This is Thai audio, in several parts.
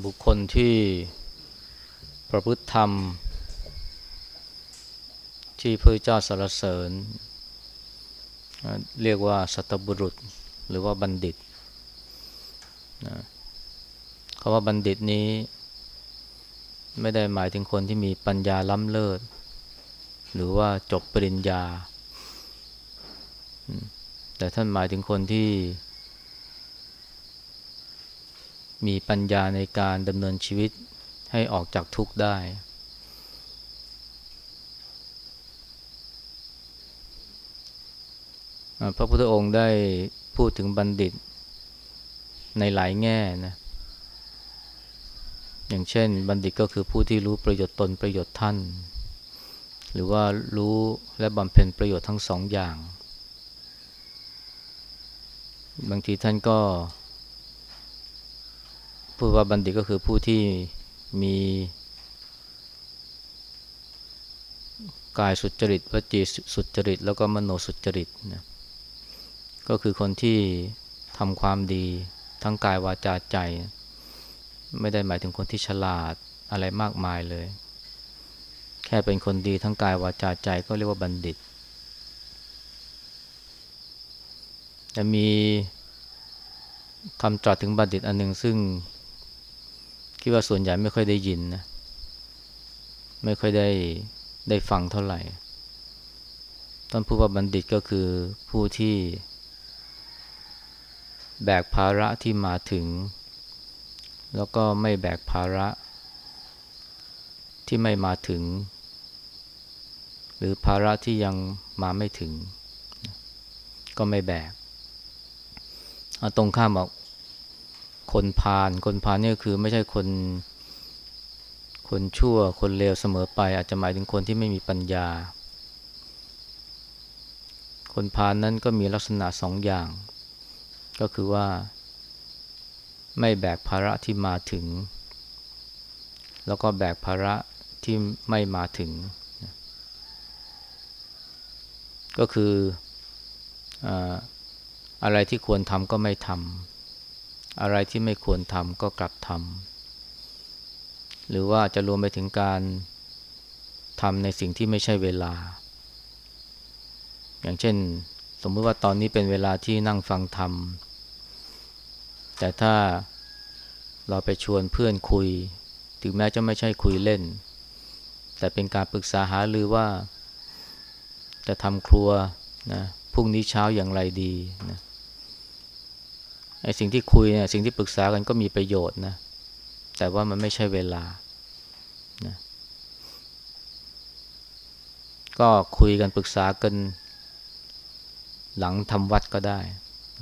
บุคคลที่ประพฤติธรรม ที่พระเจ้าสรรเสริญ เรียกว่าสัตบุรุษหรือว่าบัณฑิตนะคำว่าบัณฑิตนี้ ไม่ได้หมายถึงคนที่มีปัญญาล้ำเลิศ หรือว่าจบปริญญา แต่ท่านหมายถึงคนที่ มีปัญญาในการดำเนินชีวิตให้ออกจากทุกข์ได้ พระพุทธองค์ได้พูดถึงบัณฑิตในหลายแง่นะอย่างเช่น บัณฑิตก็คือผู้ที่รู้ประโยชน์ตนประโยชน์ท่าน หรือว่ารู้และบำเพ็ญประโยชน์ทั้งสองอย่าง บางทีท่านก็ูดว่าบัณฑิตก็คือผู้ที่มีกายสุจริตวจีสุจริต แล้วก็มโนสุจริตนะก็คือคนที่ทำความดีทั้งกายวาจาใจ ไม่ได้หมายถึงคนที่ฉลาดอะไรมากมายเลย แค่เป็นคนดีทั้งกายวาจาใจก็เรียกว่าบัณฑิตแต่มีคำตรัสถึงบัณฑิตอันหนึ่งซึ่ง คิดว่าส่วนใหญ่ไม่ค่อยได้ยินนะ ไม่ค่อยได้ได้ฟังเท่าไหร่ ท่านผู้ว่าบัณฑิตก็คือผู้ที่ แบกภาระที่มาถึง แล้วก็ไม่แบกภาระ ที่ไม่มาถึง หรือภาระที่ยังมาไม่ถึง ก็ไม่แบก ตรงข้ามบอก คนพาลคนพาลนี่คือไม่ใช่คน คนชั่วคนเลวเสมอไป อาจจะหมายถึงคนที่ไม่มีปัญญา คนพาลนั้นก็มีลักษณะสองอย่าง ก็คือว่า ไม่แบกภาระที่มาถึง แล้วก็แบกภาระที่ไม่มาถึง ก็คืออะไรที่ควรทำก็ไม่ทำ อะไรที่ไม่ควรทำก็กลับทำหรือว่าจะรวมไปถึงการทำในสิ่งที่ไม่ใช่เวลา อย่างเช่น สมมติว่าตอนนี้เป็นเวลาที่นั่งฟังธรรม แต่ถ้าเราไปชวนเพื่อนคุย ถึงแม้จะไม่ใช่คุยเล่น แต่เป็นการปรึกษาหารือว่า จะทำครัวนะพรุ่งนี้เช้าอย่างไรดีนะ ไอ้สิ่งที่คุยเนี่ยสิ่งที่ปรึกษากันก็มีประโยชน์นะแต่ว่ามันไม่ใช่เวลานะก็คุยกันปรึกษากันหลังทำวัดก็ได้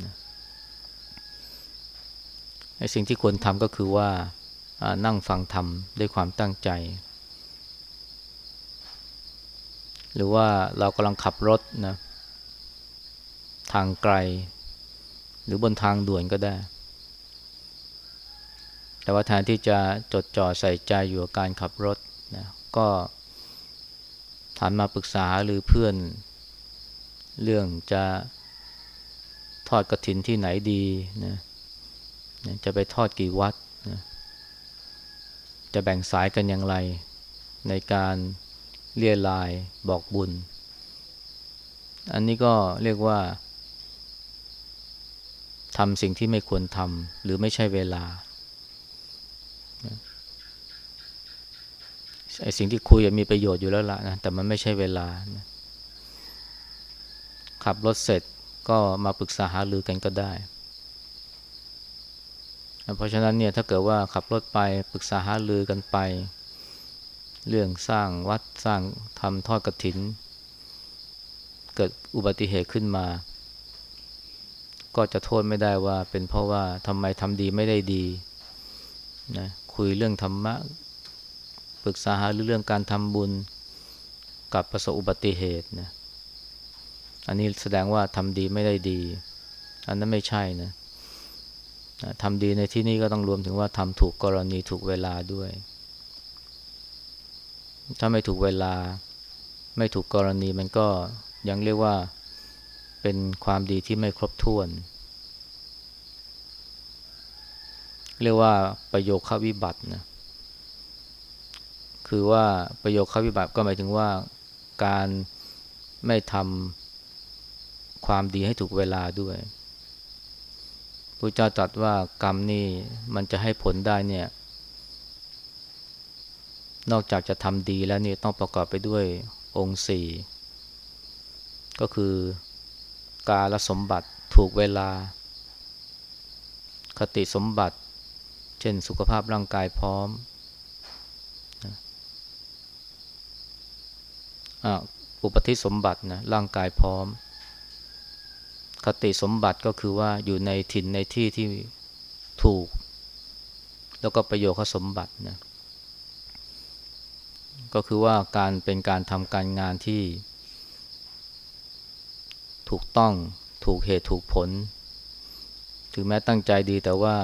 นะไอ้สิ่งที่ควรทำก็คือว่านั่งฟังธรรมด้วยความตั้งใจ หรือว่าเรากำลังขับรถนะทางไกล รือบนทางด่วนก็ได้ แต่ว่าแทนที่จะจดจ่อใส่ใจอยู่กับการขับรถนะก็ถามมาปรึกษาหรือเพื่อน เรื่องจะทอดกระถินที่ไหนดีนะจะไปทอดกี่วัดนะจะแบ่งสายกันอย่างไร ในการเลี่ยลายบอกบุญ อันนี้ก็เรียกว่า ทำสิ่งที่ไม่ควรทำหรือไม่ใช่เวลาไอ้สิ่งที่คุยมีประโยชน์อยู่แล้วละนะแต่มันไม่ใช่เวลานะขับรถเสร็จก็มาปรึกษาหารือกันก็ได้ เพราะฉะนั้นเนี่ยถ้าเกิดว่าขับรถไปปรึกษาหารือกันไป เรื่องสร้างวัดสร้างทำทอดกระถิน เกิดอุบัติเหตุขึ้นมา ก็จะโทษไม่ได้ว่า เป็นเพราะว่าทำไมทำดีไม่ได้ดีนะคุยเรื่องธรรมะปรึกษาหาเรื่องการทำบุญกับประสบอุบัติเหตุนะอันนี้แสดงว่าทำดีไม่ได้ดี อันนั้นไม่ใช่นะทำดีในที่นี้ก็ต้องรวมถึงว่าทำถูกกรณีถูกเวลาด้วย ถ้าไม่ถูกเวลา ไม่ถูกกรณีมันก็ยังเรียกว่า เป็นความดีที่ไม่ครบถ้วน เรียกว่าประโยคขวิบัตินะคือว่าประโยคขวิบัติก็หมายถึงว่าการไม่ทำความดีให้ถูกเวลาด้วยพระเจ้าตรัสว่ากรรมนี่มันจะให้ผลได้เนี่ย นอกจากจะทำดีแล้วนี่ต้องประกอบไปด้วยองค์สี่ก็คือ กาลสมบัติถูกเวลา คติสมบัติ เช่นสุขภาพร่างกายพร้อมอุปธิสมบัตินะร่างกายพร้อม คติสมบัติก็คือว่าอยู่ในถิ่นในที่ที่ถูก แล้วก็ประโยชน์สมบัตินะก็คือว่าการเป็นการทำการงานที่ ถูกต้องถูกเหตุถูกผล ถึงแม้ตั้งใจดีแต่ว่า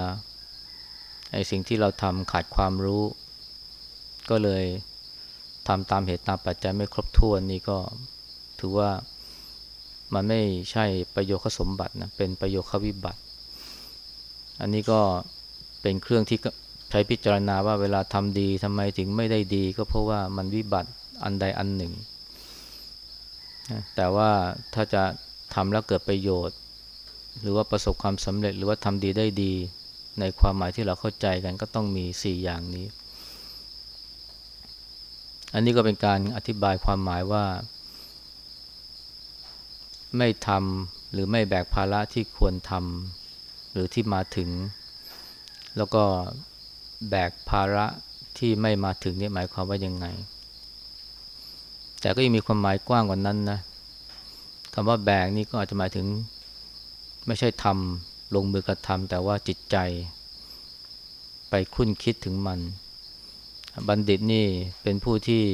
ไอ้สิ่งที่เราทำขาดความรู้ ก็เลยทำตามเหตุตามปัจจัยไม่ครบถ้วนนี่ก็ถือว่ามันไม่ใช่ประโยชน์สมบัตินะเป็นประโยชน์วิบัติ อันนี้ก็เป็นเครื่องที่ใช้พิจารณาว่าเวลาทำดีทำไมถึงไม่ได้ดี ก็เพราะว่ามันวิบัติอันใดอันหนึ่ง แต่ว่าถ้าจะ ทำแล้วเกิดประโยชน์ หรือว่าประสบความสำเร็จหรือว่าทำดีได้ดี ในความหมายที่เราเข้าใจกันก็ต้องมีสี่อย่างนี้ อันนี้ก็เป็นการอธิบายความหมายว่า ไม่ทำหรือไม่แบกภาระที่ควรทำหรือที่มาถึง แล้วก็แบกภาระที่ไม่มาถึงนี่หมายความว่ายังไง แต่ก็ยังมีความหมายกว้างกว่านั้นนะ คำว่าแบกนี่ก็อาจจะหมายถึง ไม่ใช่ทำลงมือกระทำแต่ว่าจิตใจ ไปคุ้นคิดถึงมัน บัณฑิตนี่เป็นผู้ที่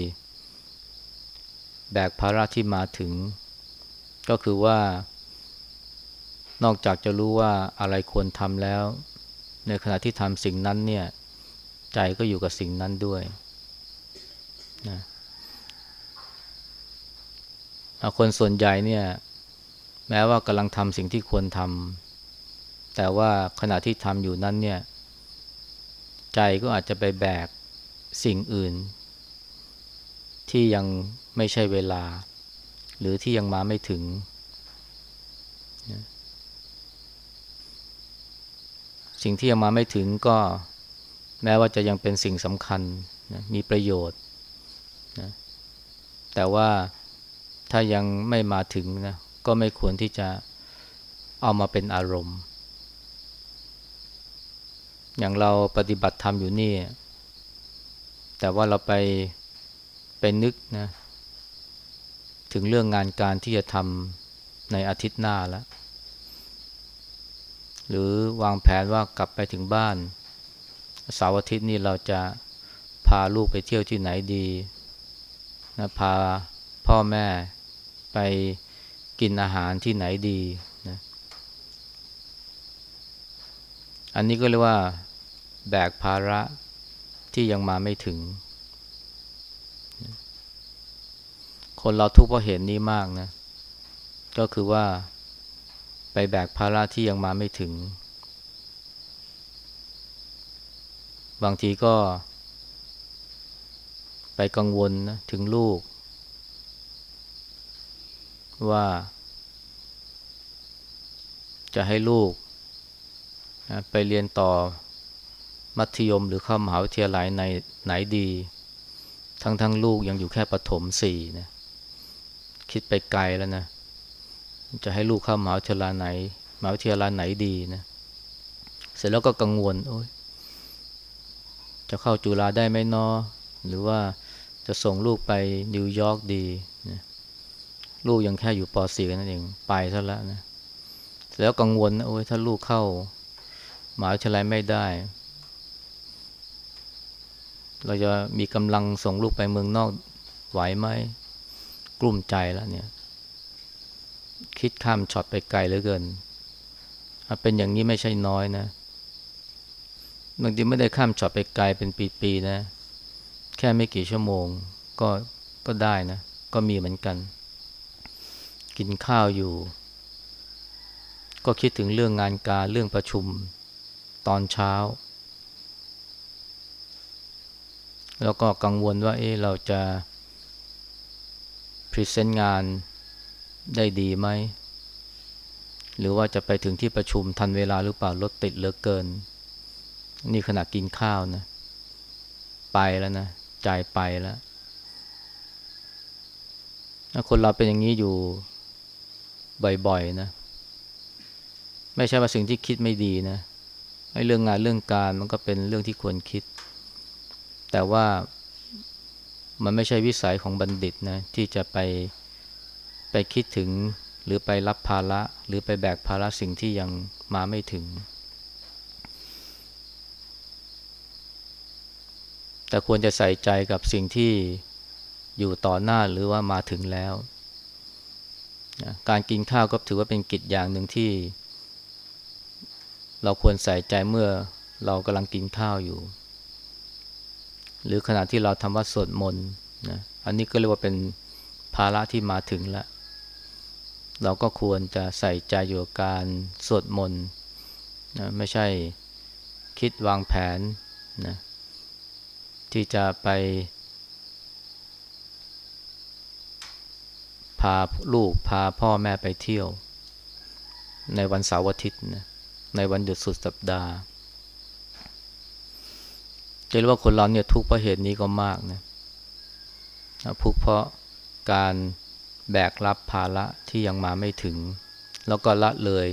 แบกภาระที่มาถึง ก็คือว่านอกจากจะรู้ว่าอะไรควรทำแล้ว ในขณะที่ทำสิ่งนั้นเนี่ย ใจก็อยู่กับสิ่งนั้นด้วยนะ คนส่วนใหญ่เนี่ย แม้ว่ากำลังทำสิ่งที่ควรทำแต่ว่าขณะที่ทำอยู่นั้นเนี่ย ใจก็อาจจะไปแบกสิ่งอื่น ที่ยังไม่ใช่เวลา หรือที่ยังมาไม่ถึง สิ่งที่ยังมาไม่ถึงก็แม้ว่าจะยังเป็นสิ่งสำคัญนะมีประโยชน์นะแต่ว่า ถ้ายังไม่มาถึงนะก็ไม่ควรที่จะเอามาเป็นอารมณ์ อย่างเราปฏิบัติธรรมอยู่นี่ แต่ว่าเราไปไปนึกนะถึงเรื่องงานการที่จะทำในอาทิตย์หน้าแล้วหรือวางแผนว่ากลับไปถึงบ้านเสาร์อาทิตย์นี้เราจะพาลูกไปเที่ยวที่ไหนดีนะพาพ่อแม่ ไปกินอาหารที่ไหนดีนะอันนี้ก็เรียกว่า แบกภาระที่ยังมาไม่ถึง คนเราทุกข์เพราะเห็นนี้มากนะ ก็คือว่าไปแบกภาระที่ยังมาไม่ถึง บางทีก็ไปกังวลนะถึงลูก ว่า จะให้ลูกนะไปเรียนต่อมัธยมหรือเข้ามหาวิทยาลัยในไหนดี ทั้งทั้งลูกยังอยู่แค่ประถมสี่นะคิดไปไกลแล้วนะ จะให้ลูกเข้ามหาวิทยาลัยไหนมหาวิทยาลัยไหนดีนะเสร็จแล้วก็กังวลโอ้ยจะเข้าจุฬาได้ไหมนอ หรือว่าจะส่งลูกไปนิวยอร์กดี ลูกยังแค่อยู่ป .4 กันนั่นเองไปซะแล้วนะแล้วกังวลนะโอ้ยถ้าลูกเข้ามหาวิทยาลัยไม่ได้ เราจะมีกำลังส่งลูกไปเมืองนอกไหวไหมกลุ้มใจแล้วเนี่ย คิดข้ามช็อตไปไกลเหลือเกินเป็นอย่างนี้ไม่ใช่น้อยนะบางทีไม่ได้ข้ามช็อตไปไกลเป็นปีๆนะ แค่ไม่กี่ชั่วโมงก็ก็ได้นะ ก็มีเหมือนกัน กินข้าวอยู่ ก็คิดถึงเรื่องงานการเรื่องประชุมตอนเช้า แล้วก็กังวลว่า เอ๊ะเราจะพรีเซนต์งานได้ดีไหม หรือว่าจะไปถึงที่ประชุมทันเวลาหรือเปล่ารถติดเหลือเกิน นี่ขณะกินข้าวนะ ไปแล้วนะใจไปแล้วคนเราเป็นอย่างนี้อยู่ บ่อยๆนะ ไม่ใช่ว่าสิ่งที่คิดไม่ดีนะไอ้เรื่องงานเรื่องการมันก็เป็นเรื่องที่ควรคิด แต่ว่ามันไม่ใช่วิสัยของบัณฑิตนะที่จะไปไปคิดถึงหรือไปรับภาระหรือไปแบกภาระสิ่งที่ยังมาไม่ถึง แต่ควรจะใส่ใจกับสิ่งที่อยู่ต่อหน้าหรือว่ามาถึงแล้ว การกินข้าวก็ถือว่าเป็นกิจอย่างหนึ่งที่ เราควรใส่ใจเมื่อเรากำลังกินข้าวอยู่ หรือขณะที่เราทำวัดสวดมนต์นะอันนี้ก็เรียกว่าเป็นภาระที่มาถึงแล้ว เราก็ควรจะใส่ใจอยู่กับการสวดมนต์นะไม่ใช่คิดวางแผนนะที่จะไป พาลูกพาพ่อแม่ไปเที่ยว ในวันเสาร์อาทิตย์นะในวันหยุดสุดสัปดาห์จะเรียกว่าคนเราเนี่ยทุกข์เพราะเหตุนี้ก็มากนะทุกข์เพราะการแบกรับภาระที่ยังมาไม่ถึง แล้วก็ละเลย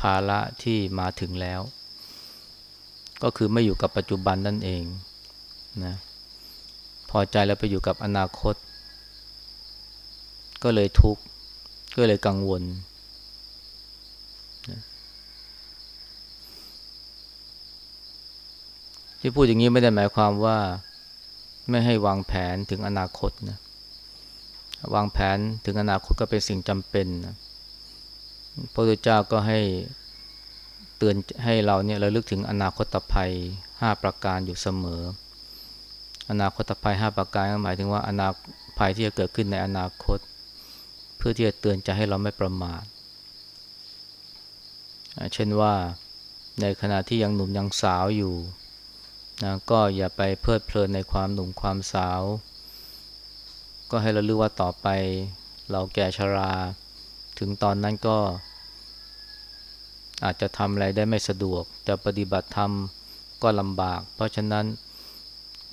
ภาระที่มาถึงแล้ว ก็คือไม่อยู่กับปัจจุบันนั่นเองนะพอใจแล้วไปอยู่กับอนาคต ก็เลยทุกข์ ก็เลยกังวล ที่พูดอย่างนี้ไม่ได้หมายความว่าไม่ให้วางแผนถึงอนาคตนะ วางแผนถึงอนาคตก็เป็นสิ่งจำเป็นนะพระพุทธเจ้าก็ให้เตือนให้เราเนี่ยระลึกถึงอนาคตภัยห้าประการอยู่เสมอ อนาคตภัยห้าประการก็หมายถึงว่าอนาภัยที่จะเกิดขึ้นในอนาคต เพื่อที่จะเตือนใจให้เราไม่ประมาทเช่นว่าในขณะที่ยังหนุ่มยังสาวอยู่นะก็อย่าไปเพลิดเพลินในความหนุ่มความสาว ก็ให้เราลือว่าต่อไป เราแก่ชรา ถึงตอนนั้นก็ อาจจะทำอะไรได้ไม่สะดวก จะปฏิบัติธรรมก็ลำบาก เพราะฉะนั้น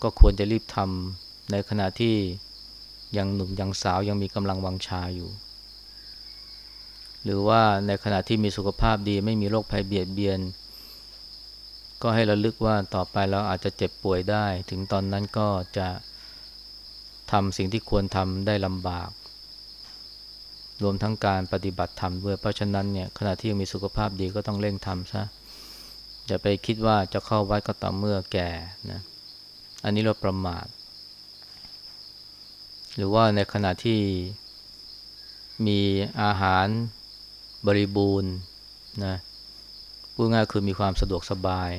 ก็ควรจะรีบทำในขณะที่ ยังหนุ่มยังสาวยังมีกำลังวังชาอยู่ หรือว่าในขณะที่มีสุขภาพดีไม่มีโรคภัยเบียดเบียน ก็ให้ระลึกว่าต่อไปเราอาจจะเจ็บป่วยได้ ถึงตอนนั้นก็จะทำสิ่งที่ควรทำได้ลำบาก รวมทั้งการปฏิบัติธรรมด้วยเพราะฉะนั้นเนี่ยขณะที่ยังมีสุขภาพดีก็ต้องเร่งทำซะอย่าไปคิดว่าจะเข้าวัดก็ต่อเมื่อแก่นะอันนี้เราประมาท หรือว่าในขณะที่มีอาหารบริบูรณ์นะพูดง่ายคือมีความสะดวกสบาย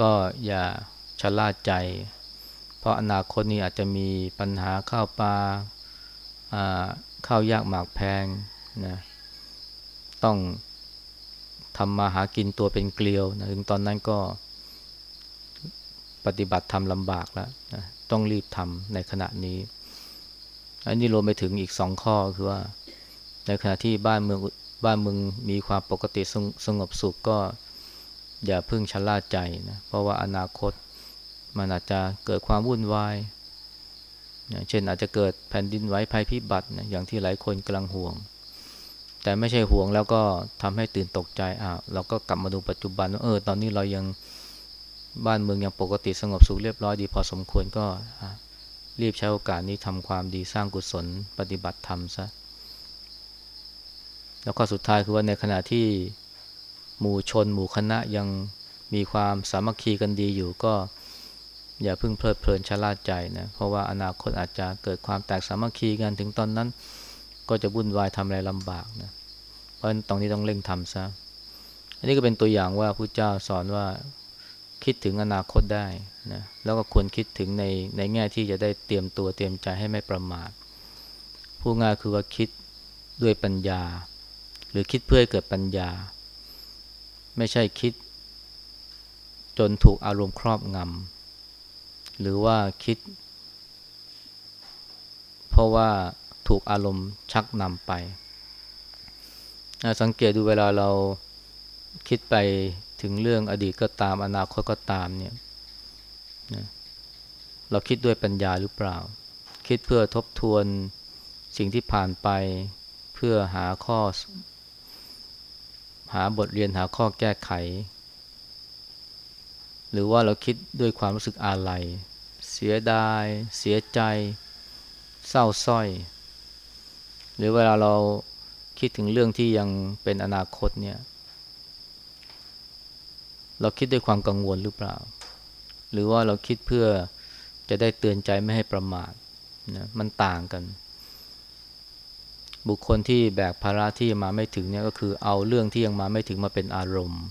ก็อย่าชะล่าใจ เพราะอนาคตนี้อาจจะมีปัญหาข้าวปลาข้าวยากหมากแพงนะต้องทำมาหากินตัวเป็นเกลียวนะถึงตอนนั้นก็ปฏิบัติทำลำบากแล้วนะต้องรีบทำในขณะนี้ อันนี้รวมไปถึงอีกสองข้อคือว่า ในขณะที่บ้านเมืองบ้านเมืองมีความปกติสงสงบสุขก็อย่าพึ่งชะล่าใจนะเพราะว่าอนาคตมันอาจจะเกิดความวุ่นวายเช่นอาจจะเกิดแผ่นดินไหวภัยพิบัตินะอย่างที่หลายคนกำลังห่วง แต่ไม่ใช่ห่วงแล้วก็ทำให้ตื่นตกใจอ้าวเราก็กลับมาดูปัจจุบันว่าเออตอนนี้เรายังบ้านเมืองยังปกติสงบสุขเรียบร้อยดีพอสมควรก็ รีบใช้โอกาสนี้ทำความดีสร้างกุศลปฏิบัติธรรมซะ แล้วก็สุดท้ายคือว่าในขณะที่หมู่ชน หมู่คณะยังมีความสามัคคีกันดีอยู่ก็อย่าเพิ่งเพลิดเพลินชะล่าใจนะ เพราะว่าอนาคตอาจจะเกิดความแตกสามัคคีกันถึงตอนนั้น ก็จะวุ่นวายทำอะไรลำบากนะ เพราะฉะนั้นตรงนี้ต้องเร่งทำซะ อันนี้ก็เป็นตัวอย่างว่าพระเจ้าสอนว่าคิดถึงอนาคตได้ นะแล้วก็ควรคิดถึงในในแง่ที่จะได้เตรียมตัวเตรียมใจให้ไม่ประมาทผู้ง่ายคือว่าคิดด้วยปัญญา หรือคิดเพื่อให้เกิดปัญญา ไม่ใช่คิด จนถูกอารมณ์ครอบงำหรือว่าคิด เพราะว่าถูกอารมณ์ชักนำไป สังเกตดูเวลาเราคิดไปถึงเรื่องอดีตก็ตามอนาคตก็ตามเนี่ย เราคิดด้วยปัญญาหรือเปล่า คิดเพื่อทบทวนสิ่งที่ผ่านไป เพื่อหาข้อ หาบทเรียนหาข้อแก้ไข หรือว่าเราคิดด้วยความรู้สึกอาลัย เสียดาย เสียใจ เศร้าส้อย หรือเวลาเราคิดถึงเรื่องที่ยังเป็นอนาคตเนี่ย เราคิดด้วยความกังวลหรือเปล่า หรือว่าเราคิดเพื่อ จะได้เตือนใจไม่ให้ประมาทนะมันต่างกัน บุคคลที่แบกภาระที่ยังมาไม่ถึงเนี่ยก็คือเอาเรื่องที่ยังมาไม่ถึงมาเป็นอารมณ์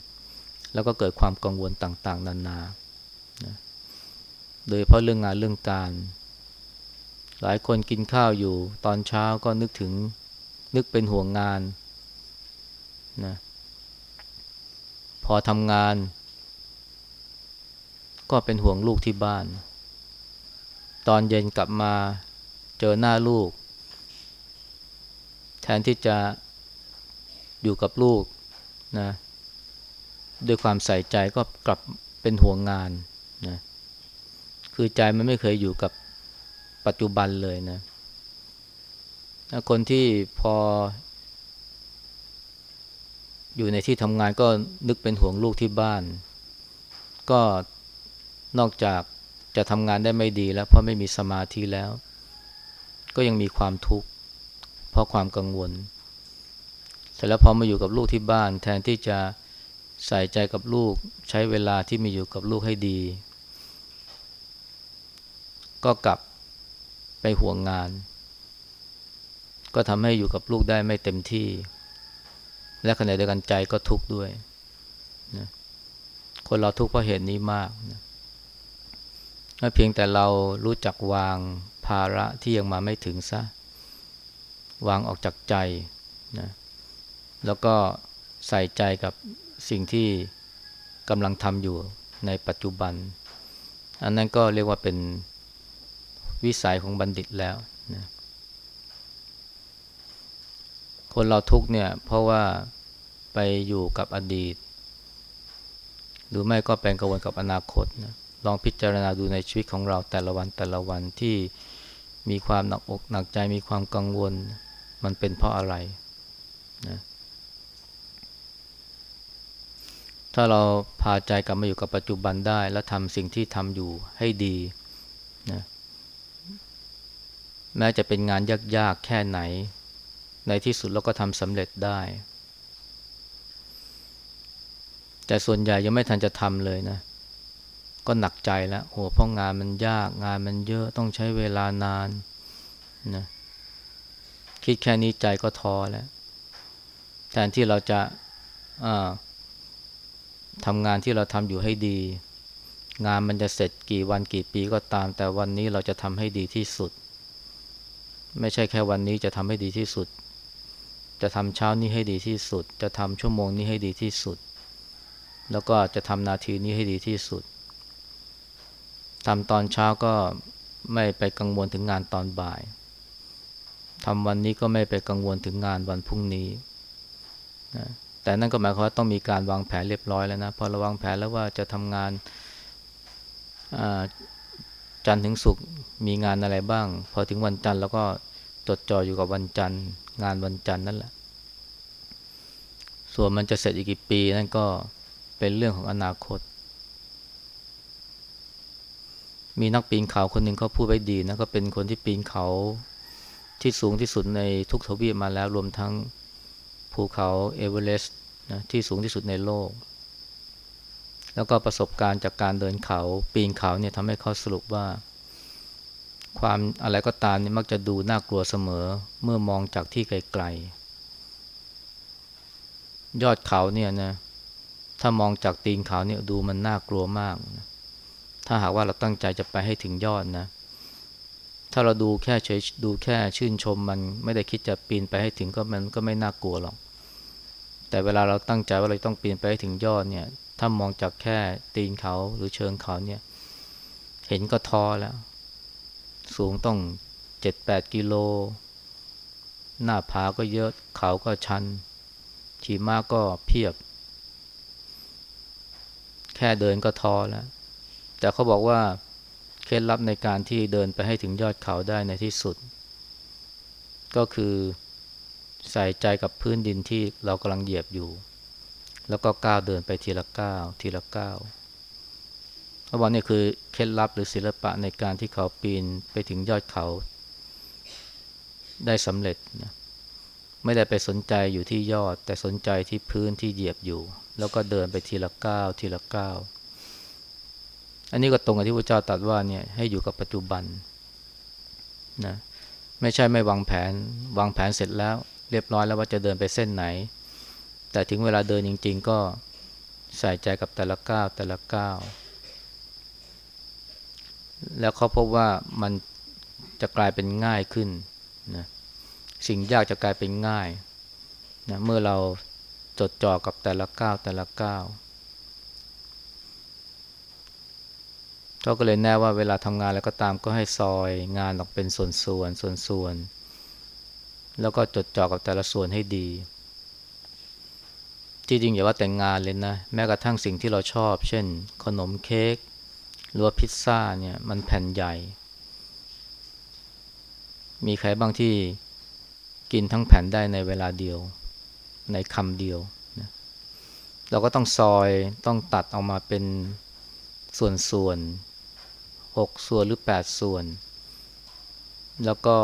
แล้วก็เกิดความกังวลต่างๆ นานานะโดยเพราะเรื่องงานเรื่องการ หลายคนกินข้าวอยู่ ตอนเช้าก็นึกถึงนึกเป็นห่วงงานนะพอทำงาน ก็เป็นห่วงลูกที่บ้าน ตอนเย็นกลับมาเจอหน้าลูก แทนที่จะอยู่กับลูกนะด้วยความใส่ใจก็กลับเป็นห่วงงานนะคือใจมันไม่เคยอยู่กับปัจจุบันเลยนะคนที่พอ อยู่ในที่ทำงานก็นึกเป็นห่วงลูกที่บ้าน ก็นอกจาก จะทำงานได้ไม่ดีแล้ว เพราะไม่มีสมาธิแล้ว ก็ยังมีความทุกข์เพราะความกังวล เสร็จแล้วพอมาอยู่กับลูกที่บ้าน แทนที่จะใส่ใจกับลูกใช้เวลาที่มีอยู่กับลูกให้ดี ก็กลับไปห่วงงาน ก็ทำให้อยู่กับลูกได้ไม่เต็มที่ และขณะเดียวกันใจก็ทุกข์ด้วยนะคนเราทุกข์เพราะเหตุนี้มากนะ เพียงแต่เรารู้จักวางภาระที่ยังมาไม่ถึงซะ วางออกจากใจนะแล้วก็ใส่ใจกับสิ่งที่กำลังทำอยู่ในปัจจุบัน อันนั้นก็เรียกว่าเป็นวิสัยของบัณฑิตแล้วนะคนเราทุกเนี่ยเพราะว่าไปอยู่กับอดีต หรือไม่ก็เป็นกังวลกับอนาคตนะ ลองพิจารณาดูในชีวิตของเราแต่ละวันแต่ละวันที่มีความหนักอกหนักใจมีความกังวล มันเป็นเพราะอะไรนะถ้าเราพาใจกลับมาอยู่กับปัจจุบันได้ และทำสิ่งที่ทำอยู่ให้ดีนะแม้จะเป็นงานยากๆแค่ไหน ในที่สุดเราก็ทำสำเร็จได้ แต่ส่วนใหญ่ยังไม่ทันจะทำเลยนะ ก็หนักใจแล้วโหเพราะงานมันยากงานมันเยอะต้องใช้เวลานานนะคิดแค่นี้ใจก็ท้อแล้ว แทนที่เราจะทำงานที่เราทำอยู่ให้ดี งานมันจะเสร็จกี่วันกี่ปีก็ตาม แต่วันนี้เราจะทำให้ดีที่สุด ไม่ใช่แค่วันนี้จะทำให้ดีที่สุด จะทำเช้านี้ให้ดีที่สุด จะทำชั่วโมงนี้ให้ดีที่สุด แล้วก็จะทำนาทีนี้ให้ดีที่สุด ทำตอนเช้าก็ไม่ไปกังวลถึงงานตอนบ่ายทำวันนี้ก็ไม่ไปกังวลถึงงานวันพรุ่งนี้นะแต่นั่นก็หมายความว่าต้องมีการวางแผนเรียบร้อยแล้วนะพอเราวางแผนแล้วว่าจะทำงานจันทร์ถึงศุกร์มีงานอะไรบ้าง พอถึงวันจันทร์แล้วก็จดจ่ออยู่กับวันจันทร์ งานวันจันทร์นั่นแหละ ส่วนมันจะเสร็จอีกกี่ปีนั่นก็เป็นเรื่องของอนาคต มีนักปีนเขาคนหนึ่งเขาพูดไว้ดีนะก็เป็นคนที่ปีนเขาที่สูงที่สุดในทุกทวีปมาแล้วรวมทั้งภูเขาเอเวอเรสต์นะที่สูงที่สุดในโลก แล้วก็ประสบการณ์จากการเดินเขา ปีนเขาเนี่ยทำให้เขาสรุปว่า ความอะไรก็ตามนี่มักจะดูน่ากลัวเสมอเมื่อมองจากที่ไกลๆยอดเขาเนี่ยนะถ้ามองจากตีนเขาเนี่ยดูมันน่ากลัวมากนะ ถ้าหากว่าเราตั้งใจจะไปให้ถึงยอดนะ ถ้าเราดูแค่เฉยดูแค่ชื่นชมมันไม่ได้คิดจะปีนไปให้ถึงก็มันก็ไม่น่ากลัวหรอก แต่เวลาเราตั้งใจว่าเราต้องปีนไปให้ถึงยอดเนี่ย ถ้ามองจากแค่ตีนเขาหรือเชิงเขาเนี่ย เห็นก็ท้อแล้ว สูงต้องเจ็ดแปดกิโล หน้าผาก็เยอะเขาก็ชันขี่ม้าก็เพียบ แค่เดินก็ท้อแล้ว แต่เขาบอกว่าเคล็ดลับในการที่เดินไปให้ถึงยอดเขาได้ในที่สุด ก็คือใส่ใจกับพื้นดินที่เรากำลังเหยียบอยู่ แล้วก็ก้าวเดินไปทีละก้าวทีละก้าวเขาบอกนี่คือเคล็ดลับหรือศิลปะในการที่เขาปีนไปถึงยอดเขา ได้สำเร็จนะไม่ได้ไปสนใจอยู่ที่ยอด แต่สนใจที่พื้นที่เหยียบอยู่ แล้วก็เดินไปทีละก้าวทีละก้าว อันนี้ก็ตรงกับที่พระเจ้าตรัสว่าเนี่ยให้อยู่กับปัจจุบันนะไม่ใช่ไม่วางแผน วางแผนเสร็จแล้ว เรียบร้อยแล้วว่าจะเดินไปเส้นไหน แต่ถึงเวลาเดินจริง ๆ ก็ใส่ใจกับแต่ละก้าวแต่ละก้าวแล้วเขาพบว่ามันจะกลายเป็นง่ายขึ้นนะสิ่งยากจะกลายเป็นง่ายนะเมื่อเราจดจ่อกับแต่ละก้าวแต่ละก้าว เขาก็เลยแน่ว่าเวลาทำงานแล้วก็ตามก็ให้ซอยงานออกเป็นส่วนส่วนส่วนส่วนแล้วก็จดจ่อกับแต่ละส่วนให้ดีที่จริงอย่าว่าแต่งงานเลยนะ แม้กระทั่งสิ่งที่เราชอบ เช่น ขนมเค้กหรือว่าพิซซ่าเนี่ยมันแผ่นใหญ่ มีใครบ้างที่กินทั้งแผ่นได้ในเวลาเดียว ในคำเดียวนะเราก็ต้องซอยต้องตัดออกมาเป็นส่วนๆ หกส่วนหรือแปดส่วน แล้วก็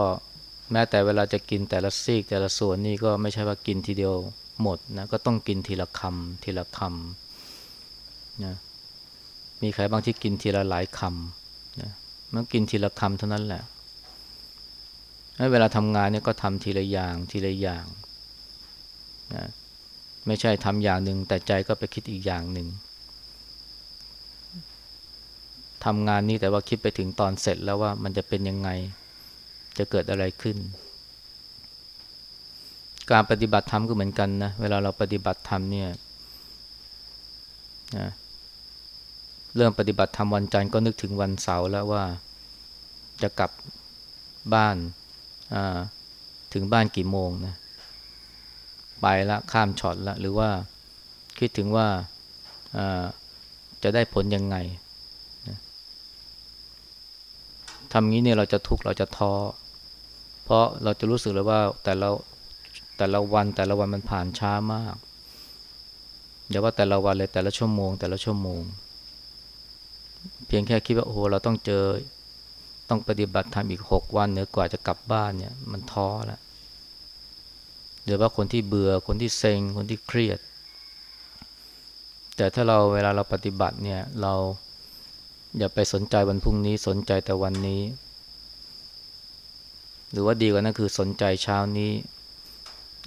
แม้แต่เวลาจะกินแต่ละซีกแต่ละส่วนนี่ก็ไม่ใช่ว่ากินทีเดียวหมดนะก็ต้องกินทีละคำทีละคำนะมีใครบางที่กินทีละหลายคำนะมื่อกินทีละคำเท่านั้นแหละเวลาทำงานเนี่ยก็ทำทีละอย่างทีละอย่างนะไม่ใช่ทำอย่างหนึ่งแต่ใจก็ไปคิดอีกอย่างหนึ่ง ทำงานนี้แต่ว่าคิดไปถึงตอนเสร็จแล้วว่ามันจะเป็นยังไง จะเกิดอะไรขึ้น การปฏิบัติธรรมก็เหมือนกันนะ เวลาเราปฏิบัติธรรมเนี่ยนะเริ่มปฏิบัติธรรมวันจันทร์ก็นึกถึงวันเสาร์แล้วว่าจะกลับบ้านถึงบ้านกี่โมงนะไปละข้ามช็อตละหรือว่าคิดถึงว่าจะได้ผลยังไง ทำงี้เนี่ยเราจะทุกข์เราจะท้อเพราะเราจะรู้สึกเลยว่าแต่ละแต่ละวันแต่ละวันมันผ่านช้ามากอย่าว่าแต่ละวันเลยแต่ละชั่วโมง แต่ละชั่วโมง เพียงแค่คิดว่าโอ้โหเราต้องเจอต้องปฏิบัติธรรมอีกหกวันเหนือกว่าจะกลับบ้านเนี่ยมันท้อแล้วหรือว่าคนที่เบื่อคนที่เซ็งคนที่เครียด แต่ถ้าเราเวลาเราปฏิบัติเนี่ยเรา อย่าไปสนใจวันพรุ่งนี้สนใจแต่วันนี้ หรือว่าดีกว่านั้นคือสนใจเช้านี้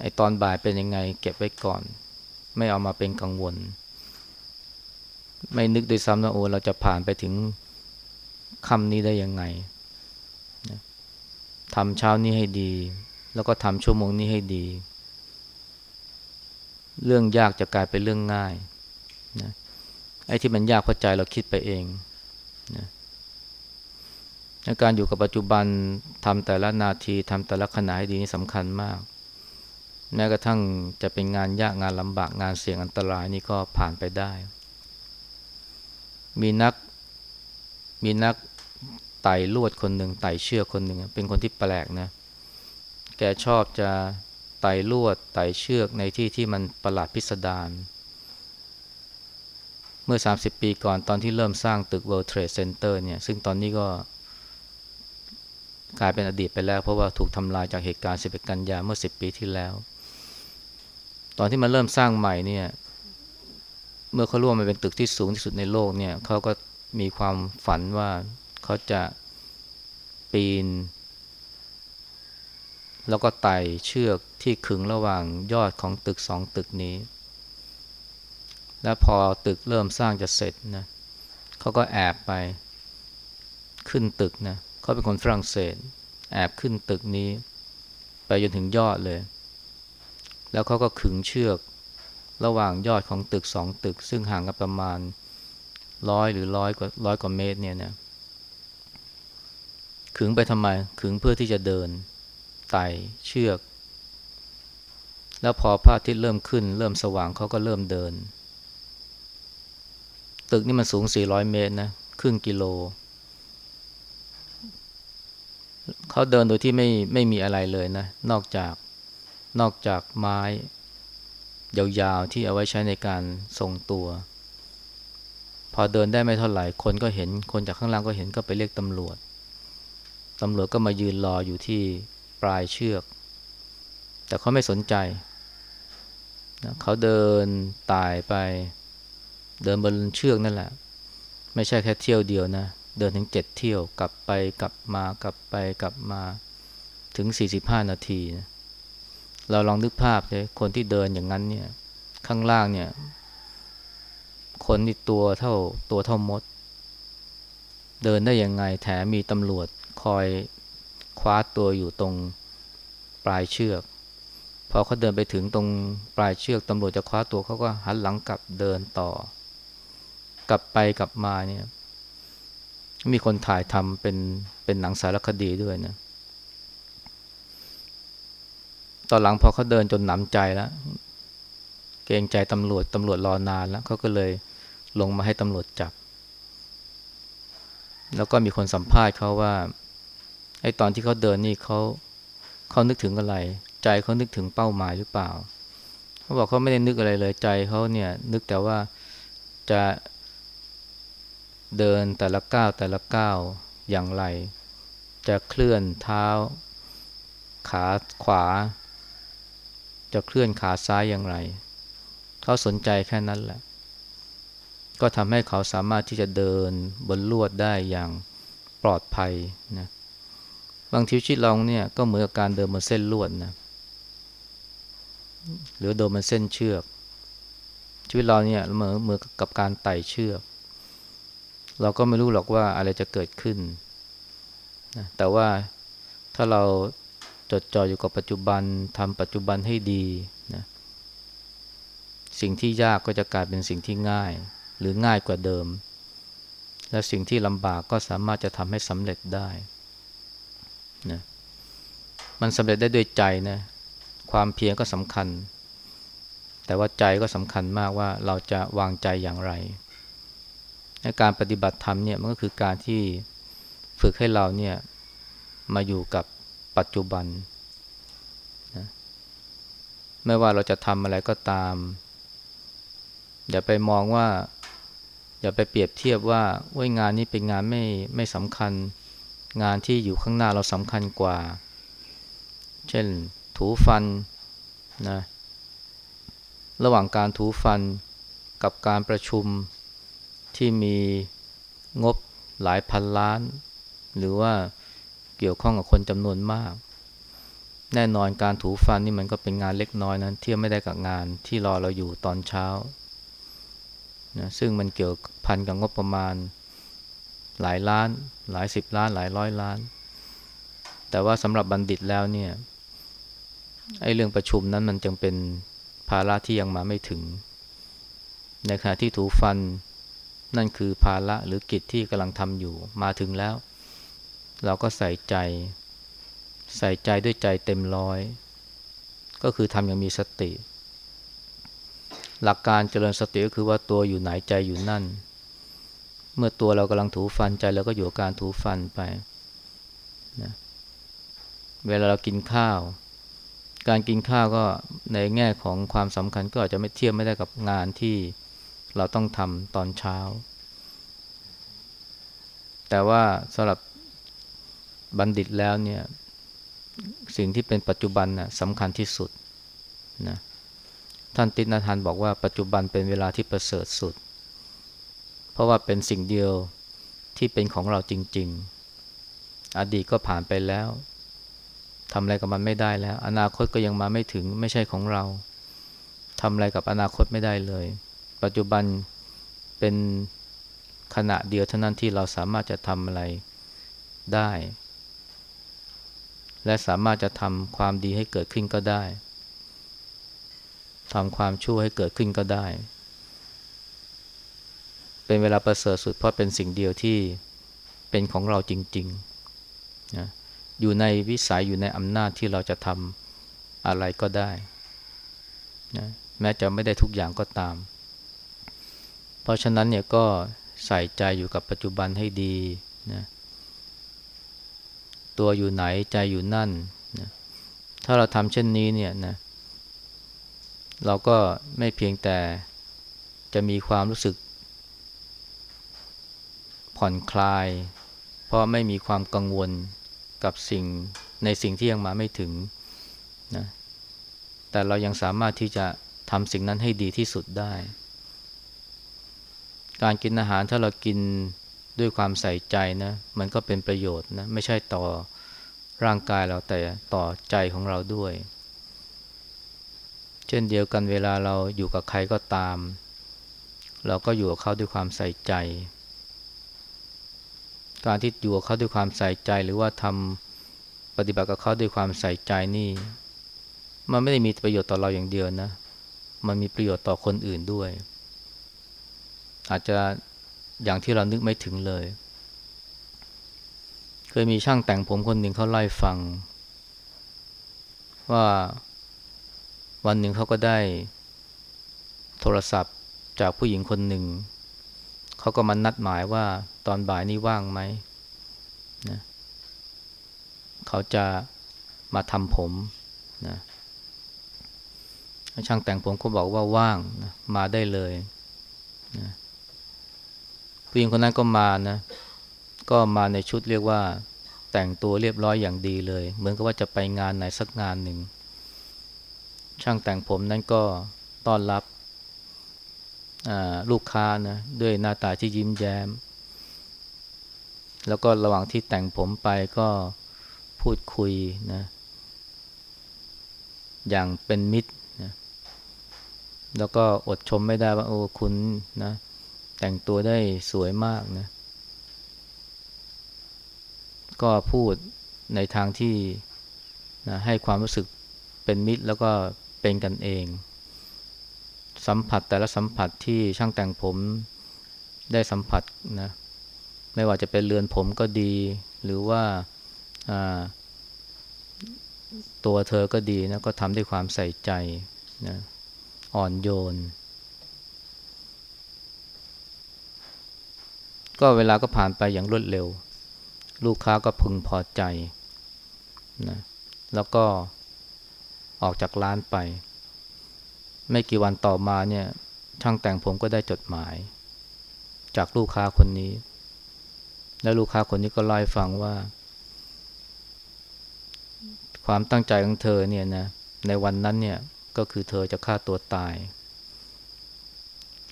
ไอตอนบ่ายเป็นยังไง เก็บไว้ก่อน ไม่เอามาเป็นกังวล ไม่นึกด้วยซ้ำว่าโอ้เราจะผ่านไปถึงคำนี้ได้ยังไงทำเช้านี้ให้ดี แล้วก็ทำชั่วโมงนี้ให้ดี เรื่องยากจะกลายเป็นเรื่องง่ายนะไอ้ที่มันยากเพราะใจเราคิดไปเอง นะการอยู่กับปัจจุบันทำแต่ละนาทีทำแต่ละขณะให้ดีนี่สำคัญมาก แม้กระทั่งจะเป็นงานยากงานลำบากงานเสี่ยงอันตรายนี่ก็ผ่านไปได้ มีนักมีนักไต่ลวดคนหนึ่งไต่เชือกคนหนึ่งเป็นคนที่แปลกนะ แกชอบจะไต่ลวดไต่เชือกในที่ที่มันประหลาดพิสดาร เมื่อ 30 ปีก่อนตอนที่เริ่มสร้างตึก World Trade Center เนี่ย ซึ่งตอนนี้ก็กลายเป็นอดีตไปแล้ว เพราะว่าถูกทำลายจากเหตุการณ์ 11 กันยาเมื่อ 10 ปีที่แล้ว ตอนที่มันเริ่มสร้างใหม่เนี่ย เมื่อเขาร่วมมันเป็นตึกที่สูงที่สุดในโลกเนี่ยเขาก็มีความฝันว่าเขาจะปีน แล้วก็ไต่เชือกที่ขึงระหว่างยอดของตึกสองตึกนี้ และพอตึกเริ่มสร้างจะเสร็จนะเขาก็แอบไปขึ้นตึกนะเขาเป็นคนฝรั่งเศส แอบขึ้นตึกนี้ ไปจนถึงยอดเลย แล้วเขาก็ขึงเชือกระหว่างยอดของตึกสองตึก ซึ่งห่างกันประมาณร้อยหรือร้อยกว่าร้อยกว่าเมตรเนี่ยนะขึงไปทำไมขึงเพื่อที่จะเดินไต่เชือก แล้วพอพระอาทิตย์เริ่มขึ้น เริ่มสว่างเขาก็เริ่มเดิน ตึกนี่มันสูง 400 เมตรนะครึ่งกิโล เขาเดินโดยที่ไม่ไม่มีอะไรเลยนะ นอกจากนอกจากไม้ยาวๆ ที่เอาไว้ใช้ในการทรงตัว พอเดินได้ไม่เท่าไหร่คนก็เห็นคนจากข้างล่างก็เห็นก็ไปเรียกตำรวจตำรวจก็มายืนรออยู่ที่ปลายเชือก แต่เขาไม่สนใจนะเขาเดินตายไป เดินบนเชือกนั่นแหละ ไม่ใช่แค่เที่ยวเดียวนะ เดินถึงเจ็ดเที่ยวกลับไปกลับมากลับไปกลับมาถึงสี่สิบห้านาทีนะเราลองนึกภาพเลยคนที่เดินอย่างนั้นเนี่ย ข้างล่างเนี่ย คนที่ตัวเท่าตัวเท่ามด เดินได้ยังไงแถมมีตำรวจคอยคว้าตัวอยู่ตรงปลายเชือกพอเขาเดินไปถึงตรงปลายเชือกตำรวจจะคว้าตัวเขาก็หันหลังกลับเดินต่อ กลับไปกลับมาเนี่ย มีคนถ่ายทำเป็นเป็นหนังสารคดีด้วยนะ ตอนหลังพอเขาเดินจนหนำใจแล้ว เกรงใจตำรวจตำรวจรอนานแล้วเขาก็เลยลงมาให้ตำรวจจับ แล้วก็มีคนสัมภาษณ์เขาว่าไอ้ตอนที่เขาเดินนี่เขาเขานึกถึงอะไร ใจเขานึกถึงเป้าหมายหรือเปล่า เขาบอกเขาไม่ได้นึกอะไรเลยใจเขาเนี่ย นึกแต่ว่าจะ เดินแต่ละก้าวแต่ละก้าวอย่างไร จะเคลื่อนเท้า ขาขวา จะเคลื่อนขาซ้ายอย่างไร เขาสนใจแค่นั้นแหละ ก็ทำให้เขาสามารถที่จะเดินบนลวดได้อย่างปลอดภัยนะบางทีชีวิตเราเนี่ยก็เหมือนกับการเดินบนเส้นลวดนะหรือเดินบนเส้นเชือก ชีวิตเราเนี่ยเหมือนเหมือนกับการไต่เชือก เราก็ไม่รู้หรอกว่าอะไรจะเกิดขึ้นนะแต่ว่าถ้าเราจดจ่ออยู่กับปัจจุบันทำปัจจุบันให้ดีนะสิ่งที่ยากก็จะกลายเป็นสิ่งที่ง่าย หรือง่ายกว่าเดิม และสิ่งที่ลำบากก็สามารถจะทำให้สำเร็จได้นะมันสำเร็จได้ด้วยใจนะความเพียรก็สำคัญ แต่ว่าใจก็สำคัญมากว่าเราจะวางใจอย่างไร การปฏิบัติธรรมเนี่ยมันก็คือการที่ฝึกให้เราเนี่ยมาอยู่กับปัจจุบันนะไม่ว่าเราจะทำอะไรก็ตาม อย่าไปมองว่า อย่าไปเปรียบเทียบว่าว่างานนี้เป็นงานไม่ไม่สำคัญ งานที่อยู่ข้างหน้าเราสำคัญกว่า เช่น ถูฟันนะระหว่างการถูฟันกับการประชุม ที่มีงบหลายพันล้าน หรือว่าเกี่ยวข้องกับคนจำนวนมาก แน่นอนการถูฟันนี่มันก็เป็นงานเล็กน้อยนั้นเทียบไม่ได้กับงานที่รอเราอยู่ตอนเช้านะซึ่งมันเกี่ยวพันกับงบประมาณหลายล้าน หลายสิบล้าน หลายร้อยล้าน แต่ว่าสำหรับบัณฑิตแล้วเนี่ยไอ้เรื่องประชุมนั้นมันจึงเป็นภาระที่ยังมาไม่ถึง ในขณะที่ถูฟัน นั่นคือภาระหรือกิจที่กำลังทำอยู่มาถึงแล้ว เราก็ใส่ใจ ใส่ใจด้วยใจเต็มร้อย ก็คือทำอย่างมีสติ หลักการเจริญสติก็คือว่าตัวอยู่ไหนใจอยู่นั่น เมื่อตัวเรากำลังถูฟันใจเราก็อยู่กับการถูฟันไปนะเวลาเรากินข้าว การกินข้าวก็ในแง่ของความสำคัญก็อาจจะไม่เทียบไม่ได้กับงานที่ เราต้องทำตอนเช้า แต่ว่าสำหรับบัณฑิตแล้วเนี่ยสิ่งที่เป็นปัจจุบันนะสำคัญที่สุดนะท่านติณทานบอกว่าปัจจุบันเป็นเวลาที่ประเสริฐสุด เพราะว่าเป็นสิ่งเดียวที่เป็นของเราจริง ๆ อดีตก็ผ่านไปแล้วทำอะไรกับมันไม่ได้แล้ว อนาคตก็ยังมาไม่ถึงไม่ใช่ของเราทำอะไรกับอนาคตไม่ได้เลย ปัจจุบันเป็นขณะเดียวเท่านั้นที่เราสามารถจะทำอะไรได้ และสามารถจะทำความดีให้เกิดขึ้นก็ได้ทำความชั่วให้เกิดขึ้นก็ได้ เป็นเวลาประเสริฐสุดเพราะเป็นสิ่งเดียวที่เป็นของเราจริงนะอยู่ในวิสัยอยู่ในอำนาจที่เราจะทำอะไรก็ได้นะแม้จะไม่ได้ทุกอย่างก็ตาม เพราะฉะนั้นเนี่ยก็ใส่ใจอยู่กับปัจจุบันให้ดีนะตัวอยู่ไหนใจอยู่นั่นนะถ้าเราทำเช่นนี้เนี่ยนะเราก็ไม่เพียงแต่จะมีความรู้สึก ผ่อนคลาย เพราะไม่มีความกังวลกับสิ่งในสิ่งที่ยังมาไม่ถึงนะแต่เรายังสามารถที่จะทำสิ่งนั้นให้ดีที่สุดได้ การกินอาหารถ้าเรากินด้วยความใส่ใจนะมันก็เป็นประโยชน์นะไม่ใช่ต่อร่างกายเราแต่ต่อใจของเราด้วย เช่นเดียวกันเวลาเราอยู่กับใครก็ตาม เราก็อยู่กับเขาด้วยความใส่ใจ การที่อยู่กับเขาด้วยความใส่ใจหรือว่าทำปฏิบัติกับเขาด้วยความใส่ใจนี่ มันไม่ได้มีประโยชน์ต่อเราอย่างเดียวนะ มันมีประโยชน์ต่อคนอื่นด้วย อาจจะอย่างที่เรานึกไม่ถึงเลย เคยมีช่างแต่งผมคนหนึ่งเขาไล่ฟัง ว่าวันหนึ่งเขาก็ได้ โทรศัพท์จากผู้หญิงคนหนึ่ง เขาก็มานัดหมายว่าตอนบ่ายนี้ว่างไหมนะเขาจะมาทำผมนะช่างแต่งผมก็บอกว่าว่างนะมาได้เลยนะ ผู้หญิงคนนั้นก็มานะ ก็มาในชุดเรียกว่า แต่งตัวเรียบร้อยอย่างดีเลย เหมือนกับว่าจะไปงานไหนสักงานหนึ่ง ช่างแต่งผมนั้นก็ต้อนรับลูกค้านะด้วยหน้าตาที่ยิ้มแย้ม แล้วก็ระหว่างที่แต่งผมไปก็พูดคุยนะอย่างเป็นมิตรนะแล้วก็อดชมไม่ได้ว่าโอ้คุณนะ แต่งตัวได้สวยมากนะ ก็พูดในทางที่นะให้ความรู้สึกเป็นมิตรแล้วก็เป็นกันเอง สัมผัสแต่ละสัมผัสที่ช่างแต่งผมได้สัมผัสนะ ไม่ว่าจะเป็นเรือนผมก็ดี หรือว่าตัวเธอก็ดีนะ ก็ทำด้วยความใส่ใจนะอ่อนโยน ก็เวลาก็ผ่านไปอย่างรวดเร็ว ลูกค้าก็พึงพอใจนะแล้วก็ออกจากร้านไป ไม่กี่วันต่อมาเนี่ย ช่างแต่งผมก็ได้จดหมาย จากลูกค้าคนนี้ และลูกค้าคนนี้ก็เล่าให้ฟังว่า ความตั้งใจของเธอเนี่ยนะในวันนั้นเนี่ยก็คือเธอจะฆ่าตัวตาย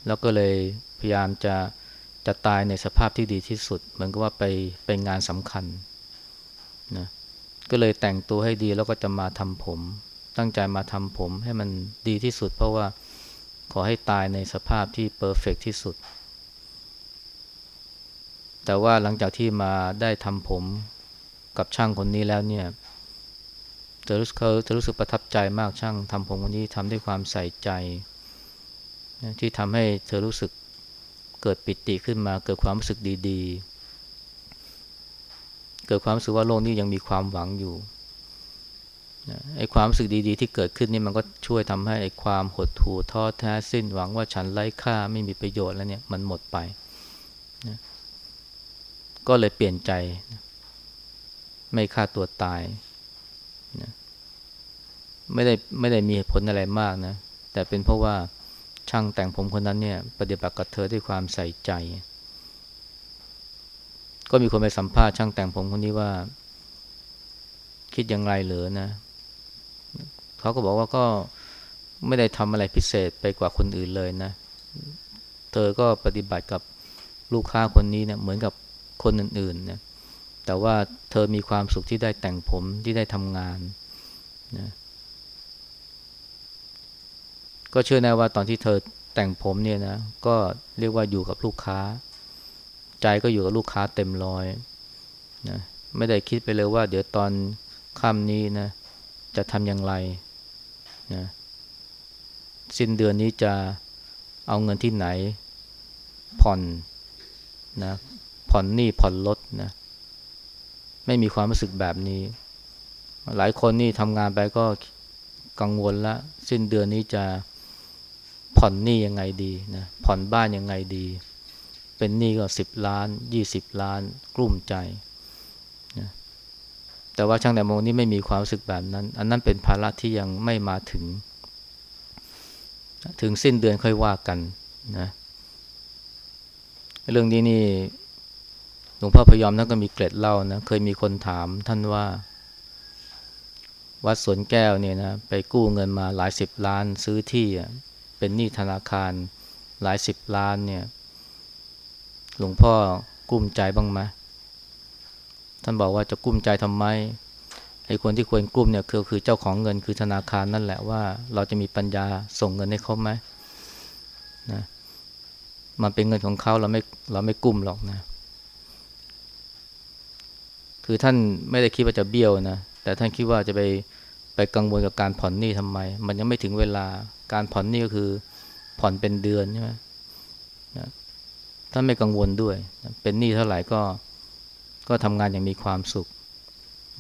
แล้วก็เลยพยายามจะ จะตายในสภาพที่ดีที่สุด เหมือนกับว่าไปไปงานสำคัญนะก็เลยแต่งตัวให้ดีแล้วก็จะมาทำผม ตั้งใจมาทำผม ให้มันดีที่สุด เพราะว่าขอให้ตายในสภาพที่เพอร์เฟกที่สุด แต่ว่าหลังจากที่มาได้ทำผมกับช่างคนนี้แล้วเนี่ยเธอรู้สึกเธอรู้สึกประทับใจมากช่างทำผมคนนี้ทำด้วยความใส่ใจที่ทำให้เธอรู้สึก เกิดปิติขึ้นมา เกิดความรู้สึกดีๆ เกิดความรู้สึกว่าโลกนี้ยังมีความหวังอยู่ไอ้ความรู้สึกดีๆ ที่เกิดขึ้นนี่มันก็ช่วยทำให้ไอ้ความหดหู่ท้อแท้สิ้นหวังว่าฉันไร้ค่าไม่มีประโยชน์แล้วเนี่ยมันหมดไปนะก็เลยเปลี่ยนใจไม่ฆ่าตัวตายนะไม่ได้ไม่ได้มีผลอะไรมากนะ แต่เป็นเพราะว่า ช่างแต่งผมคนนั้นเนี่ยปฏิบัติกับเธอด้วยความใส่ใจ ก็มีคนไปสัมภาษณ์ช่างแต่งผมคนนี้ว่า คิดอย่างไรเหรอนะเขาก็บอกว่าก็ไม่ได้ทำอะไรพิเศษไปกว่าคนอื่นเลยนะ เธอก็ปฏิบัติกับลูกค้าคนนี้เนี่ยเหมือนกับคนอื่นๆนะแต่ว่าเธอมีความสุขที่ได้แต่งผมที่ได้ทำงานนะ ก็เชื่อแน่ว่าตอนที่เธอแต่งผมเนี่ยนะ ก็เรียกว่าอยู่กับลูกค้า ใจก็อยู่กับลูกค้าเต็มร้อยนะไม่ได้คิดไปเลยว่า เดี๋ยวตอนค่ำนี้นะ จะทำอย่างไรนะสิ้นเดือนนี้จะเอาเงินที่ไหน ผ่อนนะผ่อนหนี้ผ่อนรถนะ ไม่มีความรู้สึกแบบนี้ หลายคนนี่ทำงานไปก็กังวลละ สิ้นเดือนนี้จะ ผ่อนหนี้ยังไงดีนะผ่อนบ้านยังไงดี เป็นหนี้ก็สิบล้านยี่สิบล้าน กลุ้มใจนะแต่ว่าช่างแต่มงนี่ไม่มีความรู้สึกแบบนั้น อันนั้นเป็นภาระที่ยังไม่มาถึง ถึงสิ้นเดือนค่อยว่ากันนะเรื่องนี้นี่หลวงพ่อพยอมท่านก็มีเกร็ดเล่านะเคยมีคนถามท่านว่า วัดสวนแก้วเนี่ยนะไปกู้เงินมาหลายสิบล้านซื้อที่ เป็นหนี้ธนาคารหลายสิบล้านเนี่ย หลวงพ่อกุ้มใจบ้างไหมท่านบอกว่าจะกุ้มใจทำไมไอ้คนที่ควรกุ้มเนี่ยคือคือเจ้าของเงินคือธนาคารนั่นแหละว่าเราจะมีปัญญาส่งเงินให้เขาไหมนะมันเป็นเงินของเขาเราไม่เราไม่กุ้มหรอกนะ คือท่านไม่ได้คิดว่าจะเบี้ยวนะแต่ท่านคิดว่าจะไปไปกังวลกับการผ่อนหนี้ทำไม มันยังไม่ถึงเวลา การผ่อนนี้ก็คือผ่อนเป็นเดือนใช่ไหมนะท่านไม่กังวลด้วยเป็นหนี้เท่าไหร่ก็ก็ทำงานอย่างมีความสุข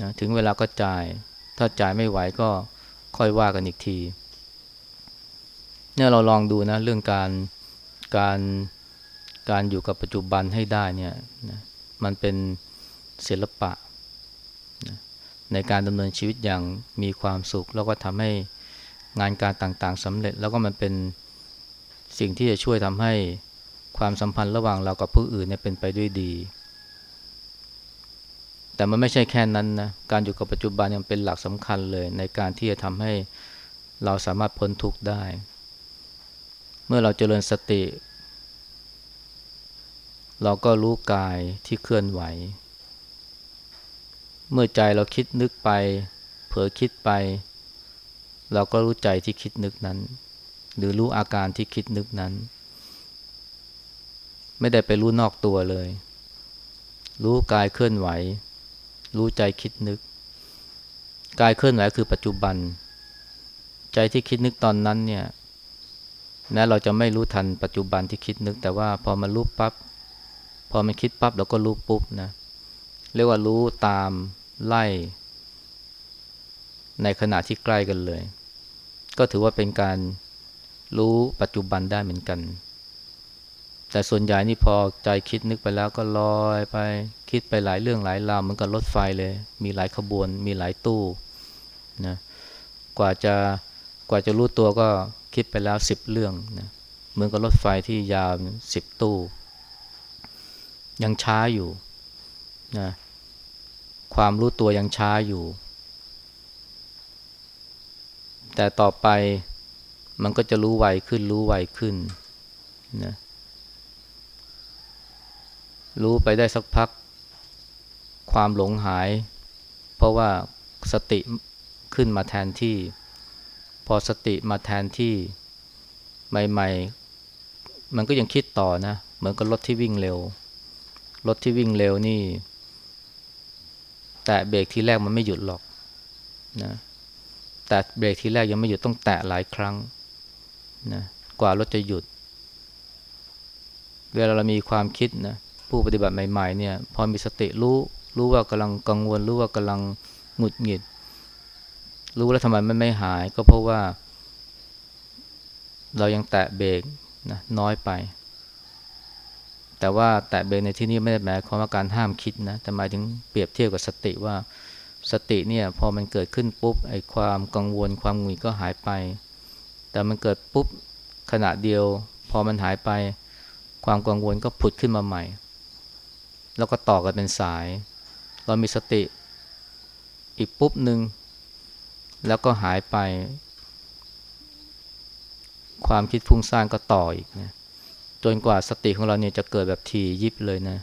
นะถึงเวลาก็จ่าย ถ้าจ่ายไม่ไหวก็ค่อยว่ากันอีกทีเนี่ยเราลองดูนะเรื่องการการการอยู่กับปัจจุบันให้ได้เนี่ยนะมันเป็นศิลปะนะในการดำเนินชีวิตอย่างมีความสุข แล้วก็ทำให้ งานการต่างๆสำเร็จ แล้วก็มันเป็นสิ่งที่จะช่วยทำให้ความสัมพันธ์ระหว่างเรากับผู้อื่นเนี่ยเป็นไปด้วยดี แต่มันไม่ใช่แค่นั้นนะการอยู่กับปัจจุบันยังเป็นหลักสำคัญเลย ในการที่จะทำให้เราสามารถพ้นทุกข์ได้ เมื่อเราเจริญสติ เราก็รู้กายที่เคลื่อนไหว เมื่อใจเราคิดนึกไป เผลอคิดไป เราก็รู้ใจที่คิดนึกนั้น หรือรู้อาการที่คิดนึกนั้น ไม่ได้ไปรู้นอกตัวเลย รู้กายเคลื่อนไหว รู้ใจคิดนึก กายเคลื่อนไหวคือปัจจุบัน ใจที่คิดนึกตอนนั้นเนี่ยแม้เราจะไม่รู้ทันปัจจุบันที่คิดนึก แต่ว่าพอมันรู้ปับ๊บพอมันคิดปั๊บเราก็รู้ปุ๊บนะเรียกว่ารู้ตามไล่ ในขณะที่ใกล้กันเลย ก็ถือว่าเป็นการรู้ปัจจุบันได้เหมือนกัน แต่ส่วนใหญ่นี่พอใจคิดนึกไปแล้วก็ลอยไปคิดไปหลายเรื่องหลายราวเหมือนกับรถไฟเลย มีหลายขบวน มีหลายตู้นะกว่าจะกว่าจะรู้ตัวก็คิดไปแล้วสิบเรื่องนะเหมือนกับรถไฟที่ยาวสิบตู้ ยังช้าอยู่นะความรู้ตัวยังช้าอยู่ แต่ต่อไปมันก็จะรู้ไวขึ้น รู้ไวขึ้นนะรู้ไปได้สักพัก ความหลงหาย เพราะว่าสติขึ้นมาแทนที่ พอสติมาแทนที่ใหม่ ๆ มันก็ยังคิดต่อนะ เหมือนกับรถที่วิ่งเร็ว รถที่วิ่งเร็วนี่ แต่เบรกทีแรกมันไม่หยุดหรอกนะ แต่เบรกทีแรกยังไม่หยุดต้องแตะหลายครั้งนะกว่ารถจะหยุด เวลาเรามีความคิดนะผู้ปฏิบัติใหม่ๆเนี่ยพอมีสติรู้รู้ว่ากำลังกังวล รู้ว่ากำลังหงุดหงิด รู้แล้วทำไมมันไม่หาย ก็เพราะว่า เรายังแตะเบรกนะน้อยไป แต่ว่าแตะเบรกในที่นี้ไม่ได้หมายความว่าการห้ามคิดนะแต่หมายถึงเปรียบเทียบกับสติว่า สติเนี่ยพอมันเกิดขึ้นปุ๊บไอ้ความกังวลความหงุดหงิดก็หายไป แต่มันเกิดปุ๊บขณะเดียว พอมันหายไป ความกังวลก็ผุดขึ้นมาใหม่ แล้วก็ต่อกันเป็นสาย เรามีสติอีกปุ๊บหนึ่งแล้วก็หายไป ความคิดฟุ้งซ่านก็ต่ออีกนะจนกว่าสติของเราเนี่ยจะเกิดแบบทียิบเลยนะ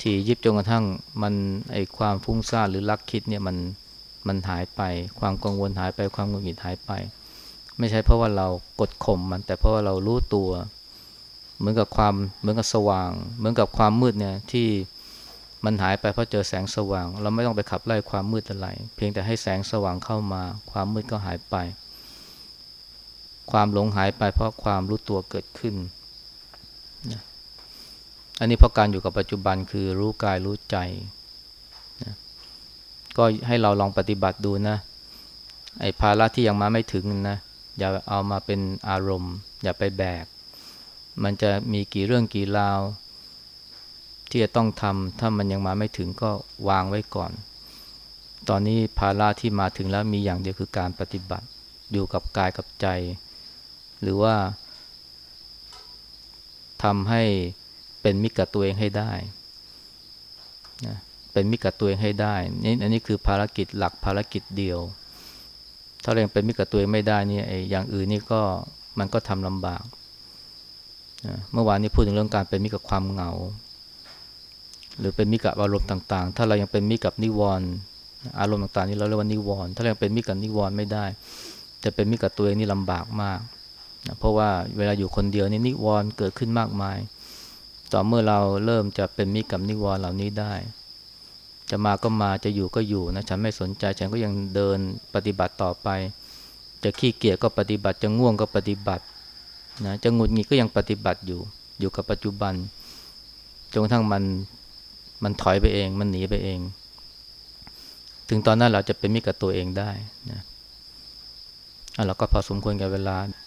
ที่ยิบจนกระทั่งมันไอความฟุ้งซ่านหรือลักคิดเนี่ยมันมันหายไป ความกังวลหายไปความงุนหงิดหายไป ไม่ใช่เพราะว่าเรากดข่มมันแต่เพราะว่าเรารู้ตัว เหมือนกับความเหมือนกับสว่าง เหมือนกับความมืดเนี่ยที่มันหายไปเพราะเจอแสงสว่าง เราไม่ต้องไปขับไล่ความมืดอะไร เพียงแต่ให้แสงสว่างเข้ามา ความมืดก็หายไป ความหลงหายไปเพราะความรู้ตัวเกิดขึ้น อันนี้เพราะการอยู่กับปัจจุบันคือรู้กายรู้ใจนะก็ให้เราลองปฏิบัติดูนะไอ้ภาระที่ยังมาไม่ถึงนะอย่าเอามาเป็นอารมณ์ อย่าไปแบก มันจะมีกี่เรื่องกี่ราว ที่จะต้องทำถ้ามันยังมาไม่ถึงก็วางไว้ก่อน ตอนนี้ภาระที่มาถึงแล้วมีอย่างเดียวคือการปฏิบัติอยู่กับกายกับใจ หรือว่าทำให้ เป็นมิตรกับตัวเองให้ได้นะเป็นมิตรกับตัวเองให้ได้นี่อันนี้คือภารกิจหลักภารกิจเดียว ถ้าเรายังเป็นมิตรกับตัวเองไม่ได้นี่ไอ้อย่างอื่นนี่ก็มันก็ทำลำบากนะเมื่อวานนี้พูดถึงเรื่องการเป็นมิตรกับความเหงา หรือเป็นมิตรกับอารมณ์ต่าง ๆ ถ้าเรายังเป็นมิตรกับนิวรณ์อารมณ์ต่างๆนี่เราเรียกว่านิวรณ์ถ้าเรายังเป็นมิตรกับนิวรณ์ไม่ได้ จะเป็นมิตรกับตัวเองนี่ลำบากมากนะเพราะว่าเวลาอยู่คนเดียวนี่นิวรณ์เกิดขึ้นมากมาย ต่อเมื่อเราเริ่มจะเป็นมิตรกับนิวรณ์เหล่านี้ได้ จะมาก็มาจะอยู่ก็อยู่นะฉันไม่สนใจฉันก็ยังเดินปฏิบัติต่อไป จะขี้เกียจก็ปฏิบัติจะง่วงก็ปฏิบัตินะจะหงุดหงิดก็ยังปฏิบัติอยู่ อยู่กับปัจจุบันจนกระทั่งมันมันถอยไปเอง มันหนีไปเอง ถึงตอนนั้นเราจะเป็นมิตรกับตัวเองได้นะเราก็พอสมควรกับเวลา